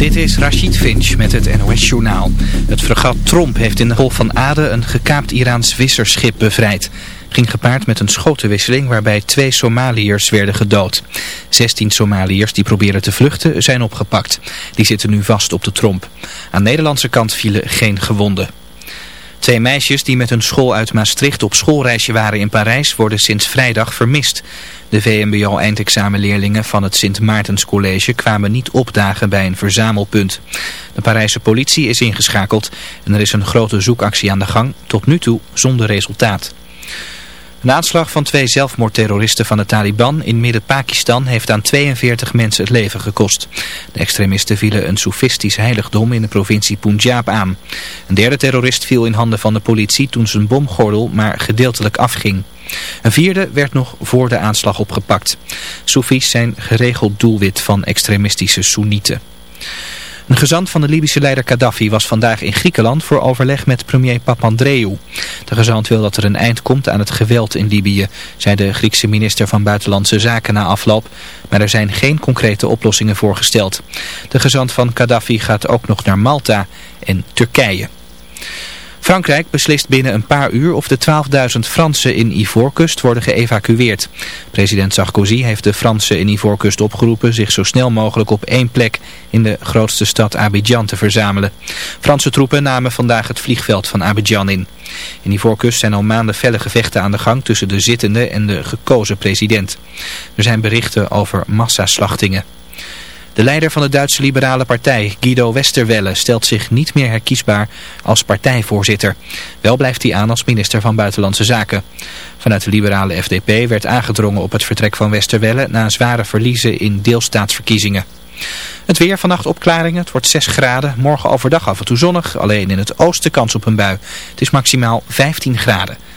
Dit is Rashid Finch met het NOS-journaal. Het fregat Tromp heeft in de Golf van Aden een gekaapt Iraans visserschip bevrijd. Ging gepaard met een schotenwisseling waarbij twee Somaliërs werden gedood. 16 Somaliërs die proberen te vluchten zijn opgepakt. Die zitten nu vast op de Tromp. Aan de Nederlandse kant vielen geen gewonden. Twee meisjes die met hun school uit Maastricht op schoolreisje waren in Parijs worden sinds vrijdag vermist. De VMBO-eindexamenleerlingen van het Sint Maartenscollege kwamen niet opdagen bij een verzamelpunt. De Parijse politie is ingeschakeld en er is een grote zoekactie aan de gang, tot nu toe zonder resultaat. Een aanslag van twee zelfmoordterroristen van de Taliban in midden-Pakistan heeft aan 42 mensen het leven gekost. De extremisten vielen een soefistisch heiligdom in de provincie Punjab aan. Een derde terrorist viel in handen van de politie toen zijn bomgordel maar gedeeltelijk afging. Een vierde werd nog voor de aanslag opgepakt. Soefies zijn geregeld doelwit van extremistische Soenieten. Een gezant van de Libische leider Gaddafi was vandaag in Griekenland voor overleg met premier Papandreou. De gezant wil dat er een eind komt aan het geweld in Libië, zei de Griekse minister van Buitenlandse Zaken na afloop. Maar er zijn geen concrete oplossingen voorgesteld. De gezant van Gaddafi gaat ook nog naar Malta en Turkije. Frankrijk beslist binnen een paar uur of de 12.000 Fransen in Ivoorkust worden geëvacueerd. President Sarkozy heeft de Fransen in Ivoorkust opgeroepen zich zo snel mogelijk op één plek in de grootste stad Abidjan te verzamelen. Franse troepen namen vandaag het vliegveld van Abidjan in. In Ivoorkust zijn al maanden felle gevechten aan de gang tussen de zittende en de gekozen president. Er zijn berichten over massaslachtingen. De leider van de Duitse Liberale Partij, Guido Westerwelle, stelt zich niet meer herkiesbaar als partijvoorzitter. Wel blijft hij aan als minister van Buitenlandse Zaken. Vanuit de liberale FDP werd aangedrongen op het vertrek van Westerwelle na zware verliezen in deelstaatsverkiezingen. Het weer vannacht opklaringen, het wordt 6 graden. Morgen overdag af en toe zonnig, alleen in het oosten kans op een bui. Het is maximaal 15 graden.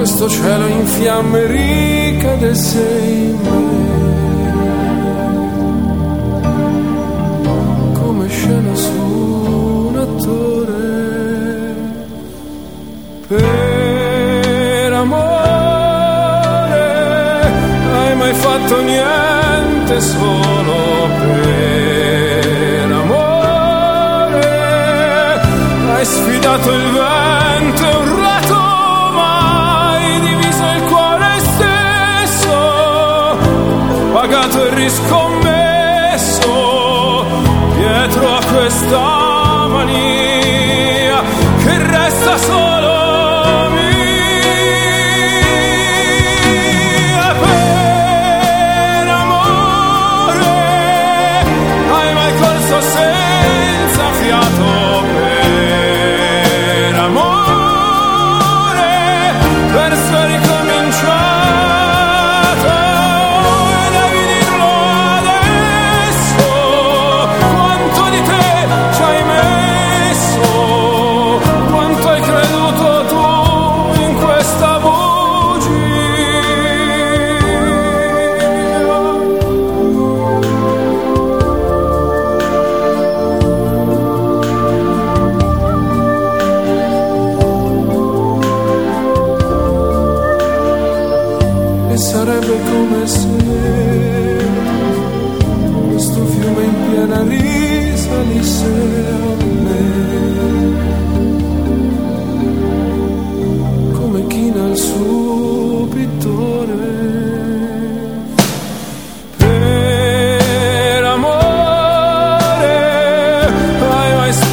questo cielo in fiamme ricade sei in me come scena su un attore. Per amore hai mai fatto niente solo per amore? Hai sfidato il vento is cold.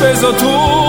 fez a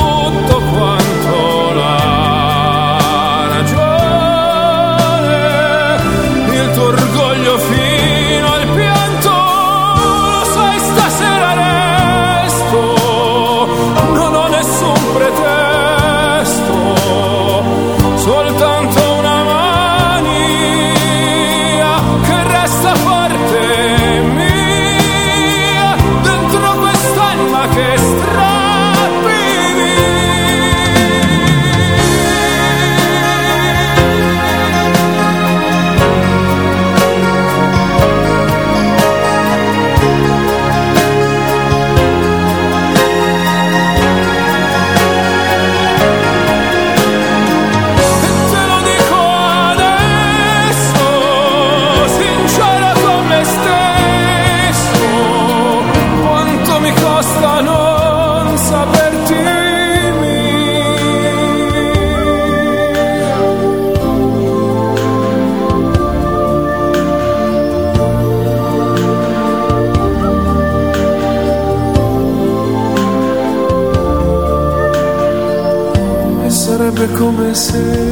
Say.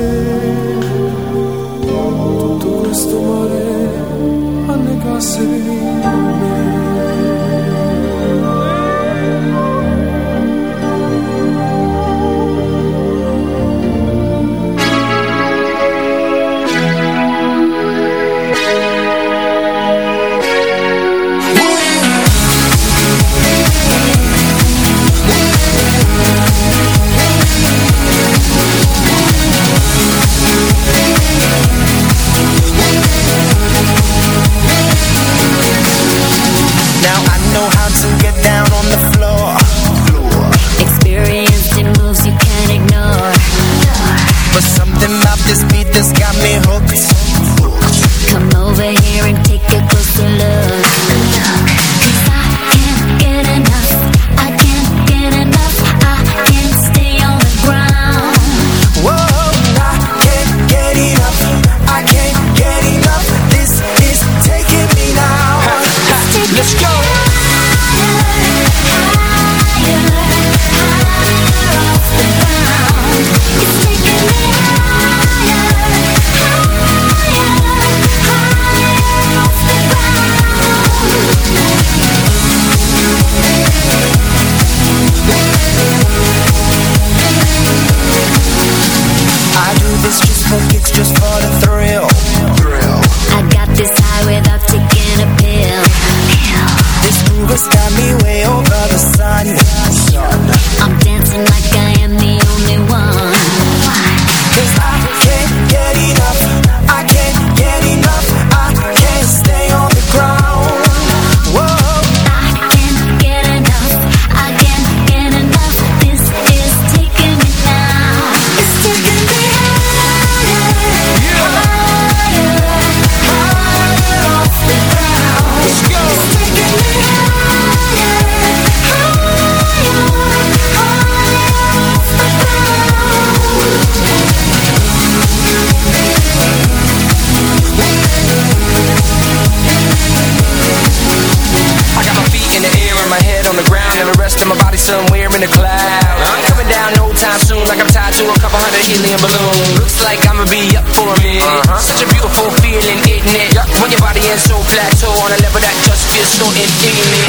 Somewhere in the clouds. I'm coming down no time soon, like I'm tied to a couple hundred helium balloons. Looks like I'ma be up for a minute. Uh-huh. Such a beautiful feeling, isn't it? When your body is so plateau on a level that just feels so infinite.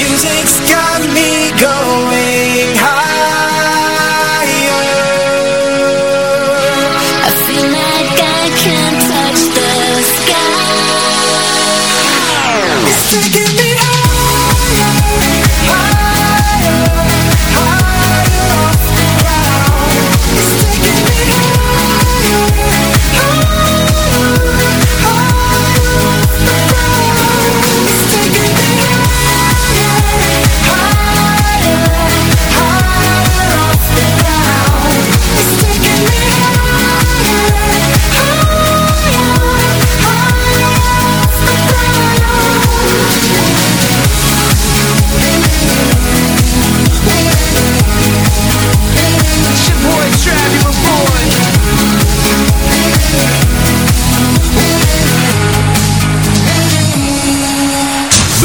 Music's got me going higher. I feel like I can touch the sky. It's taking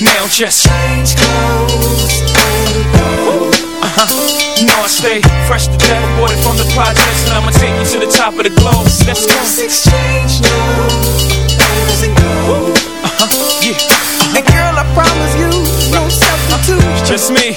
Now just Change clothes and go. uh-huh. Know I stay fresh to death, aborted from the projects, and I'ma take you to the top of the globe. Let's go. Let's exchange numbers and go. Uh-huh. Yeah, And girl, I promise you, no substitute. just me.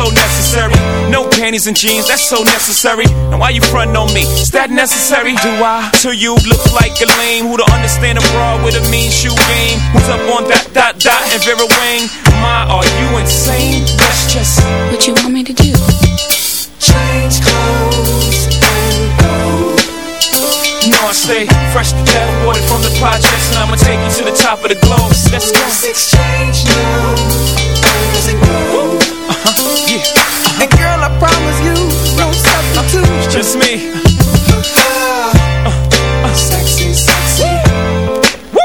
so necessary. No panties and jeans, that's so necessary. Now why you frontin' on me? Is that necessary? Do I? To you look like a lame who don't understand a bra with a mean shoe game. Who's up on that dot dot and Vera Wang? My, are you insane? That's just What you want me to do? Change clothes and go. You know I stay fresh to death, water from the projects, and I'ma take you to the top of the globe. Let's go. Let's exchange numbers just me. Sexy, sexy. Woo!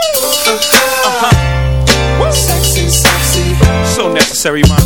Uh-huh. Sexy, sexy. So necessary, man.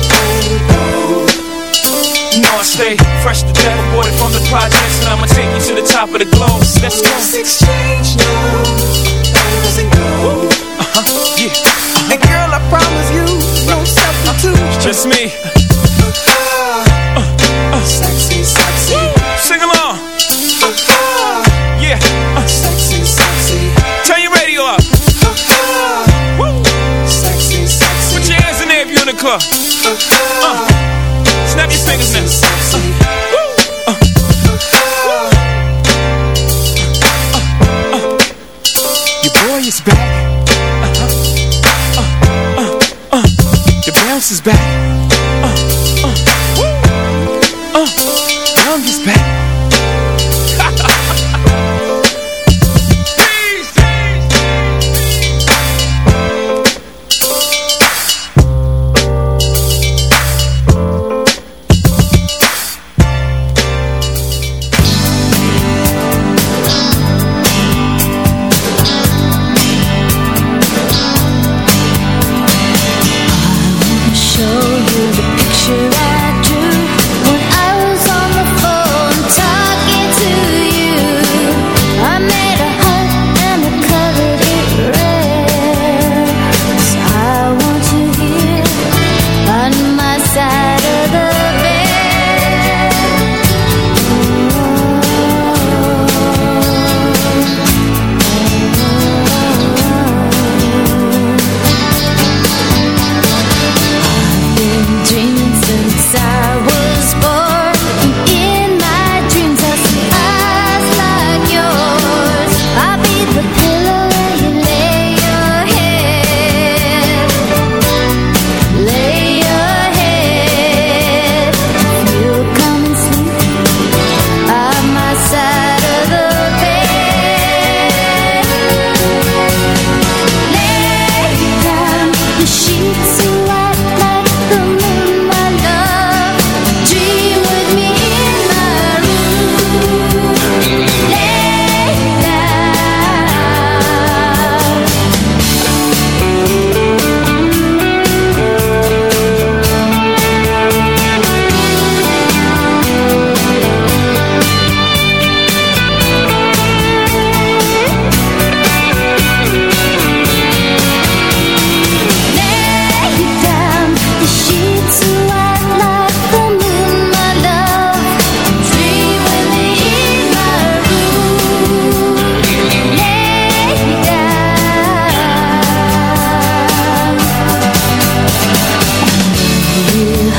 know I stay fresh to death, aborted from the projects, and I'ma take you to the top of the globe. Let's go. Let's exchange numbers and go. Uh-huh. Yeah, And girl, I promise you, no substitute. just me. Sexy, sexy. Sing along. Yeah, uh, Sexy, sexy. turn your radio up. Woo. Sexy, sexy. Put your hands in there if you're in the club. Uh, snap your fingers is back.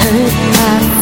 hurt my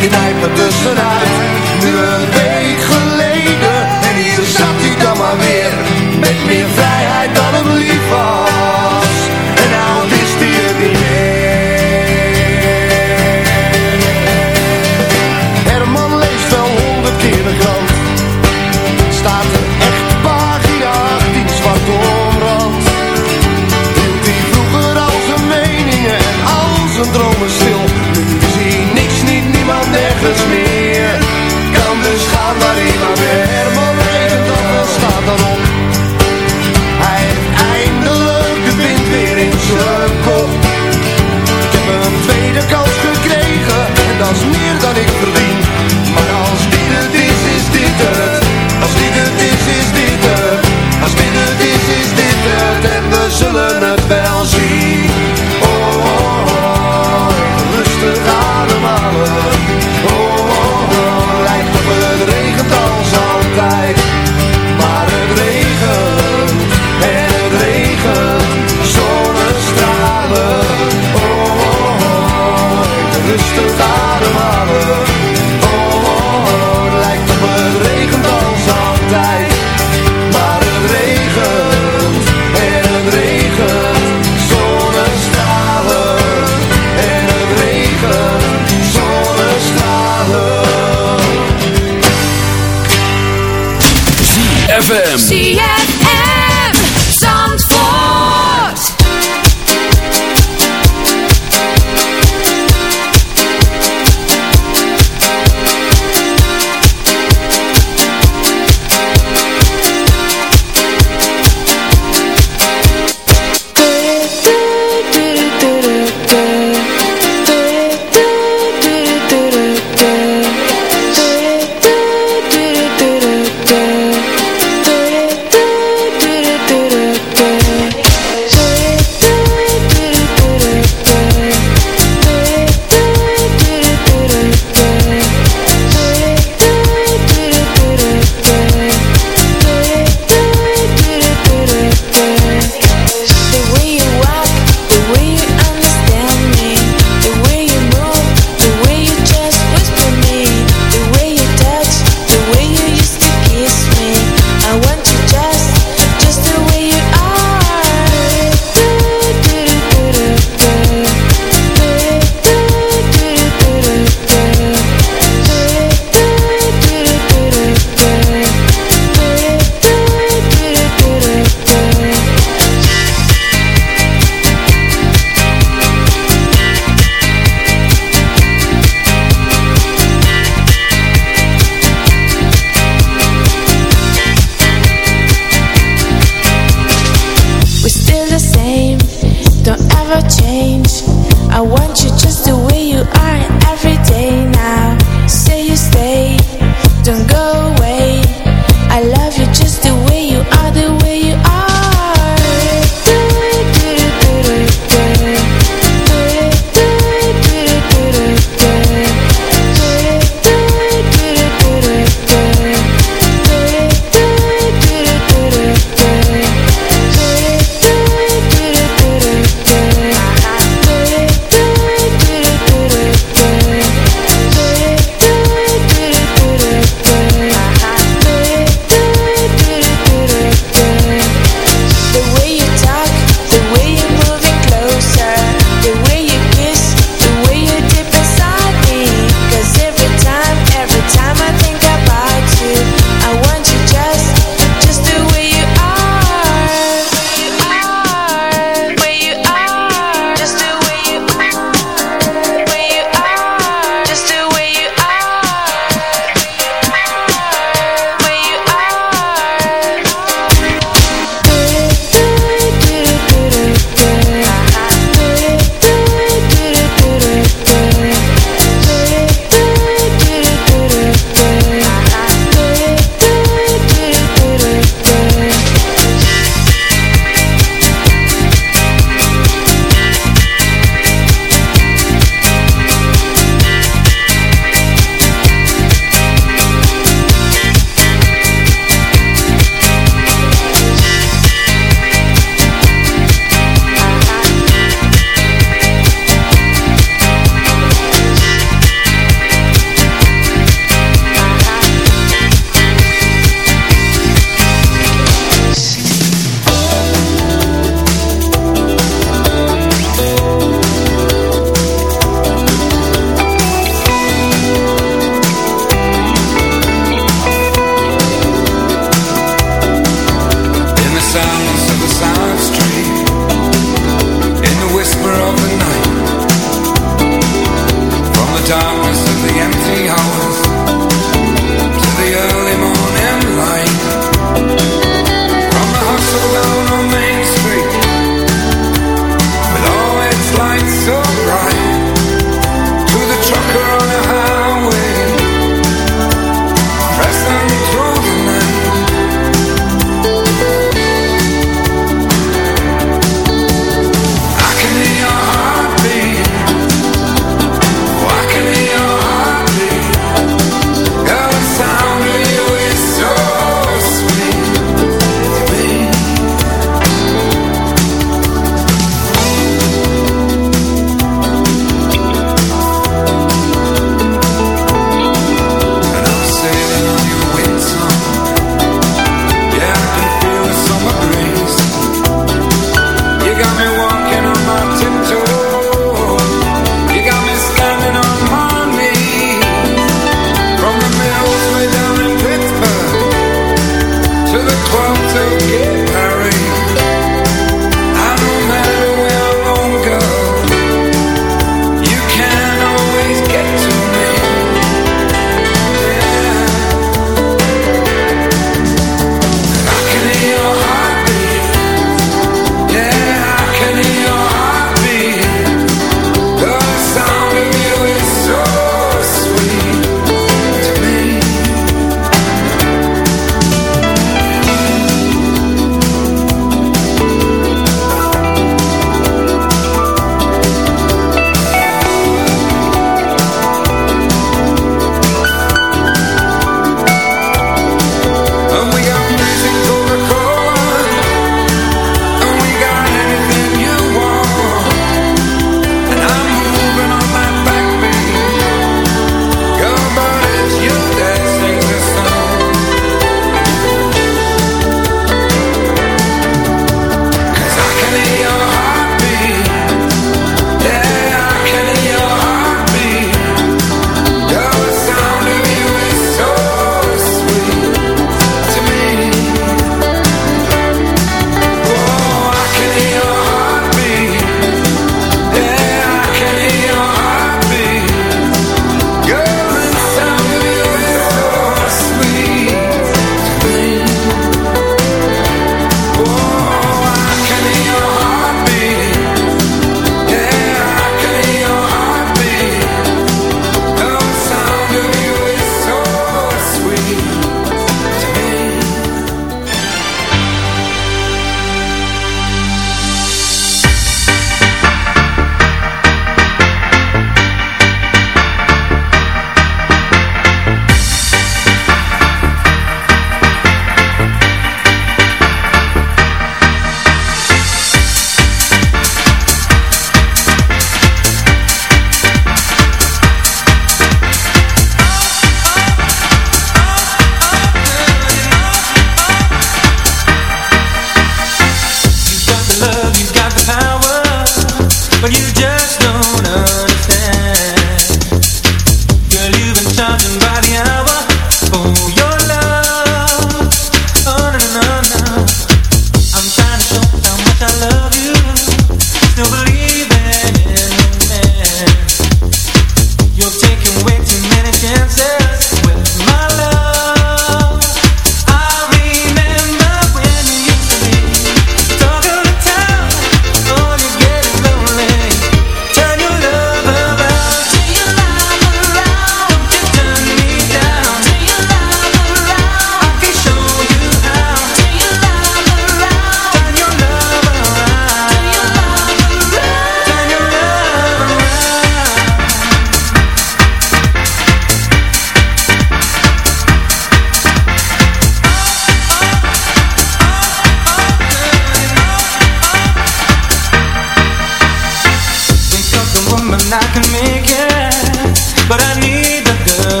je duikt tussenuit